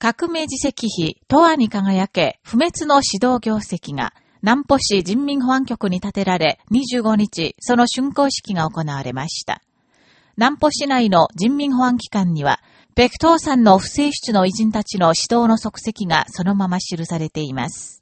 革命自責碑、永遠に輝け、不滅の指導業績が、南保市人民保安局に建てられ、25日、その竣工式が行われました。南保市内の人民保安機関には、北東山の不正室の偉人たちの指導の足跡がそのまま記されています。